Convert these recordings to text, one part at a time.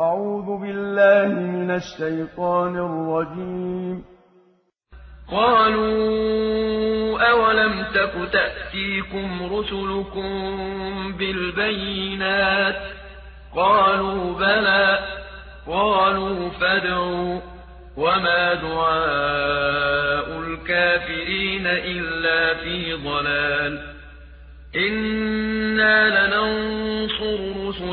أعوذ بالله من الشيطان الرجيم. قالوا أولم تك تأتيكم رسلكم بالبينات؟ قالوا بلى. قالوا فادعوا. وما دعاء الكافرين إلا في ضلال. إِنَّا لَنَنصُرُ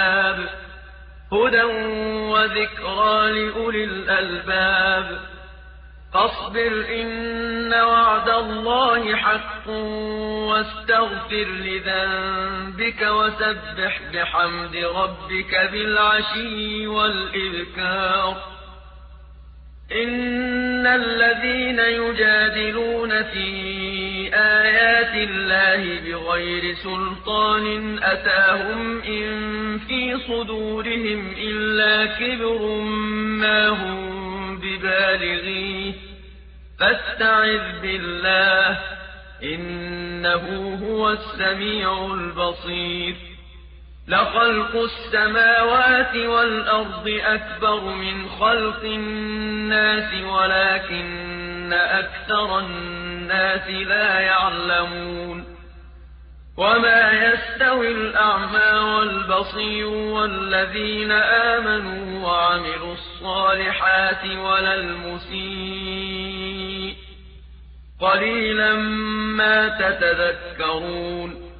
ۚ هُدًى وَذِكْرَىٰ لِأُولِي الْأَلْبَابِ. فَاصْبِرْ إِنَّ وَعْدَ اللَّهِ حَقٌّ وَاسْتَغْفِرْ لِذَنبِكَ وَسَبِّحْ بِحَمْدِ رَبِّكَ بِالْعَشِيِّ وَالْإِبْكَارِ. إِنَّ الَّذِينَ يُجَادِلُونَ فِي آيَاتِ اللَّهِ بِغَيْرِ سُلْطَانٍ أَتَاهُمْ إِن فِي صُدُورِهِمْ إِلَّا كِبْرٌ مَّا هُم بِبَالِغِيهِ ۚ. فَاسْتَعِذْ بِاللَّهِ ۖ إِنَّهُ هُوَ السَّمِيعُ الْبَصِيرُ. لَخَلْقُ السَّمَاوَاتِ وَالْأَرْضِ أَكْبَرُ مِنْ خَلْقِ النَّاسِ وَلَٰكِنَّ أَكْثَرَ النَّاسِ لَا يَعْلَمُونَ وَمَا يَسْتَوِي الْأَعْمَىٰ وَالْبَصِيرُ وَالَّذِينَ آمَنُوا وَعَمِلُوا الصَّالِحَاتِ وَلَا الْمُسِيءُ ۚ قَلِيلًا مَّا تَتَذَكَّرُونَ